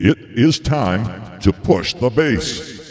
It is time to push the base.